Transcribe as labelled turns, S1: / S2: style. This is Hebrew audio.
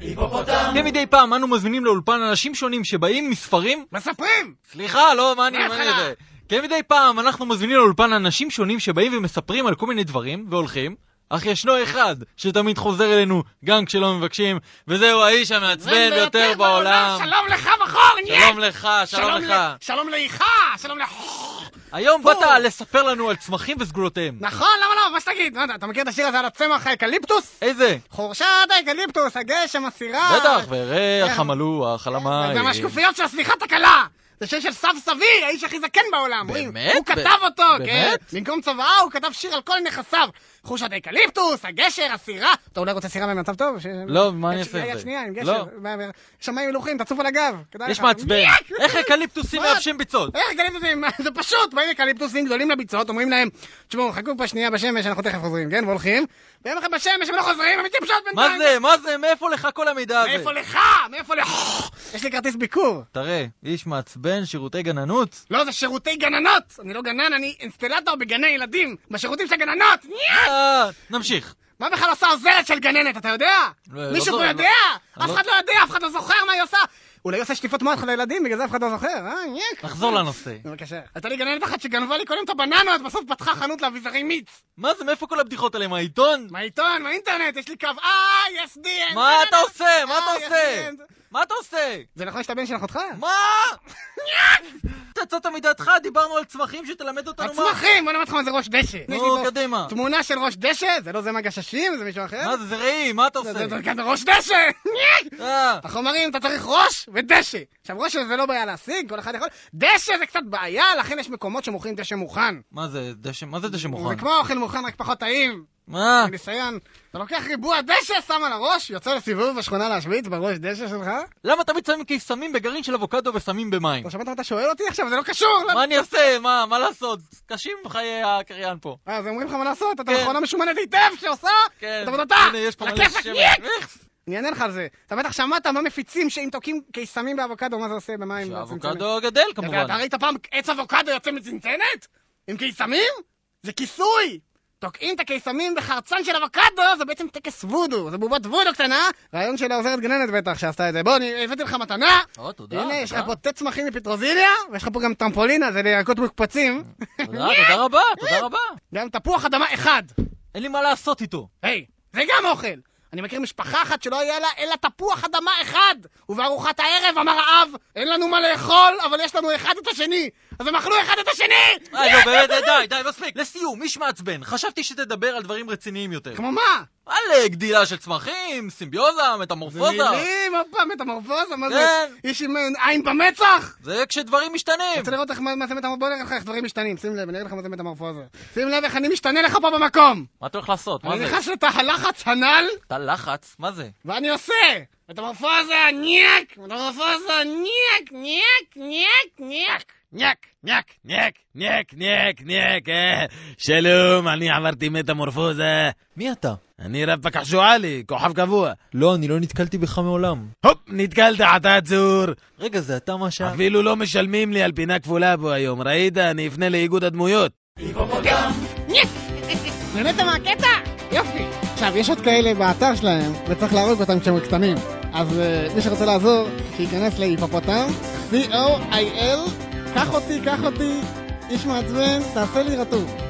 S1: היפופוטם! כמדי פעם אנו מזמינים לאולפן אנשים שונים שבאים מספרים...
S2: מספרים!
S1: סליחה, לא, מה אני... מה זה? כמדי פעם אנחנו מזמינים לאולפן אנשים שונים שבאים ומספרים על כל מיני דברים והולכים. אך ישנו אחד שתמיד חוזר אלינו גם כשלא מבקשים, וזהו האיש המעצבן ביותר בעולם.
S2: שלום לך בחור!
S1: שלום לך, שלום לך.
S2: שלום לאיכה, שלום לך...
S1: היום באת לספר לנו על צמחים וסגולותיהם.
S2: נכון, למה לא? מה שתגיד? אתה מכיר את השיר הזה על הצמח האקליפטוס?
S1: איזה?
S2: חורשת האקליפטוס, הגשר, הסירה.
S1: בטח, וריח המלוח על המים.
S2: זה מהשקופיות של הסליחה תקלה. זה שיר של סב סבי, האיש הכי זקן בעולם.
S1: באמת?
S2: הוא כתב אותו, כן. במקום צוואה הוא כתב שיר על כל נכסיו. חורשת האקליפטוס, הגשר, הסירה. אתה אולי רוצה סירה במצב טוב?
S1: לא, מה אני אעשה עם זה?
S2: שנייה, אם
S1: לא.
S2: גשר. שמיים הילוכים, תצוף על הגב.
S1: יש. מעצבן. איך אקליפטוסים
S2: מה?
S1: מייבשים ביצות?
S2: איך אקליפטוסים? זה פשוט, באים אקליפטוסים גדולים לביצות, אומרים להם, תשמעו, חכו פה שנייה בשמש, אנחנו תכף חוזרים, כן? והולכים, והם לכם בשמש, הם לא חוזרים, הם מתייבשות
S1: מה
S2: בינתיים.
S1: זה? מה זה? מאיפה לך כל המידע הזה?
S2: מאיפה לך? מאיפה לך? יש לי כרטיס ביקור.
S1: תראה, איש מעצבן, שירותי גננות.
S2: לא, זה שירותי גננות! אני לא גנן, אני אינסטלטור בגני ילדים, בשירותים של גננות!
S1: אה, נמשיך.
S2: מה בכלל עושה עוזרת של גננת, אתה יודע?
S1: לא, לא
S2: מישהו פה
S1: לא-
S2: יודע?
S1: אני
S2: אף
S1: לא-
S2: אחד לא יודע, אף אחד לא זוכר מה היא עושה! אולי היא עושה שטיפות מוח לילדים, בגלל זה אף אחד לא זוכר, אה? ניק.
S1: נחזור לנושא.
S2: בבקשה. הייתה לי גננת אחת שגנבה לי קודם את הבננות, בסוף פתחה חנות לאביזרי מיץ.
S1: מה זה? מאיפה כל הבדיחות האלה? מהעיתון?
S2: מהעיתון, מהאינטרנט, יש לי קו, אה, יש די,
S1: מה. אתה עושה? מה אתה
S2: אה,
S1: עושה? מה אתה עושה?
S2: זה נכון שאתה בן של אחותך?
S1: מה? יצאת מדעתך, דיברנו על צמחים שתלמד אותנו מה.
S2: הצמחים, בוא נראה אותך מה זה ראש דשא.
S1: נו, קדימה.
S2: תמונה של ראש דשא, זה לא זה מהגששים, זה מישהו אחר?
S1: מה זה? זה ראי, מה אתה
S2: זה-
S1: עושה?
S2: זה זה ראש דשא!
S1: אה,
S2: החומרים, אתה צריך ראש ודשא. עכשיו, ראש זה לא בעיה להשיג, כל אחד יכול... דשא זה קצת בעיה, לכן יש מקומות שמוכרים דשא מוכן.
S1: מה זה? דשא? מה זה דשא
S2: זה
S1: מוכן?
S2: כמו אוכל מוכן, רק פחות טעים.
S1: מה?
S2: מניסיון. אתה לוקח ריבוע דשא, שם על הראש, יוצא לסיבוב בשכונה להשוויץ בראש דשא שלך.
S1: למה תמיד שמים קיסמים בגרעין של אבוקדו ושמים במים?
S2: אתה שמעת מה אתה שואל אותי עכשיו? זה לא קשור!
S1: מה אני אעשה? מה? מה לעשות? קשים חיי הקריין פה.
S2: אה, אז אומרים לך מה לעשות, אתה
S1: כן.
S2: מכונה משומנת היטב שעושה
S1: כן.
S2: את עבודתה!
S1: הנה, יש פה מלא! איך?
S2: אני אענה לך על זה. אתה בטח שמעת מה מפיצים שאם תוקעים קיסמים באבוקדו, מה זה עושה במים? צנצנת?
S1: שהאבוקדו גדל כמובן.
S2: אתה ראית פעם עץ אבוקדו יוצא מצנצנת? עם קיסמים? זה כיסוי! תוקעים את הקיסמים בחרצן של אבוקדו, זה בעצם טקס וודו, זה בובת וודו קטנה, רעיון של העוזרת גננת בטח שעשתה את זה. בוא, אני הבאתי לך מתנה.
S1: או, תודה.
S2: הנה, יש לך. פה תה צמחים מפטרוזיליה, ויש לך פה גם טרמפולינה, זה לירקות מוקפצים.
S1: תודה, תודה רבה, תודה רבה.
S2: גם תפוח אדמה אחד.
S1: אין לי מה לעשות איתו.
S2: היי, זה גם אוכל. אני מכיר משפחה אחת שלא היה לה אלא תפוח אדמה אחד. ובארוחת הערב אמר האב, אין לנו מה לאכול, אבל יש לנו אחד את השני. אז הם אכלו אחד את השני!
S1: די, די, די, מספיק. לסיום, איש מעצבן. חשבתי שתדבר על דברים רציניים יותר.
S2: כמו מה?
S1: על אה, גדילה של צמחים, סימביוזה,
S2: זה
S1: מטמורפוזה.
S2: מילים, עוד פעם מטמורפוזה, מה זה?
S1: כן.
S2: איש עם אה, עין במצח?
S1: זה כשדברים משתנים.
S2: רוצה לראות מה זה מטמורפוזה? בוא נראה לך איך דברים משתנים, שים לב, אני אגיד לך מה זה מטמורפוזה. שים לב איך אני משתנה לך פה במקום.
S1: מה אתה הולך לעשות? מה
S2: אני
S1: זה?
S2: נכנס לתא הלחץ הנ"ל,
S1: תא לחץ? מה זה?
S2: ואני עושה מטמורפוזה ניאק, מטמורפוזה ניאק, ניאק, ניאק, ניאק.
S3: ניאק, ניאק, ניאק, ניאק, ניאק, ניאק, אה, שלום, אני עברתי מטמורפוזה.
S1: מי אתה?
S3: אני רב פקח שועלי, כוכב קבוע.
S1: לא, אני לא נתקלתי בך מעולם.
S3: הופ, נתקלת, אתה עצור.
S1: רגע, זה אתה מה שה...
S3: אפילו לא משלמים לי על פינה כפולה פה היום, ראית? אני אפנה לאיגוד הדמויות.
S2: נהנית מהקטע? יופי. עכשיו, יש עוד כאלה באתר שלהם, וצריך להרוג אותם כשהם קטנים. אז אה, מי שרוצה לעזור, שייכנס להיפופוטם, V-O-I-L, קח אותי, קח אותי, איש מעצבן, תעשה לי רטוב.